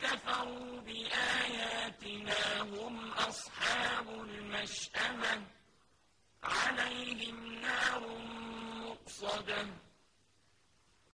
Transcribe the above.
كفروا بآياتنا هم أصحاب المشأمة. عليهم نار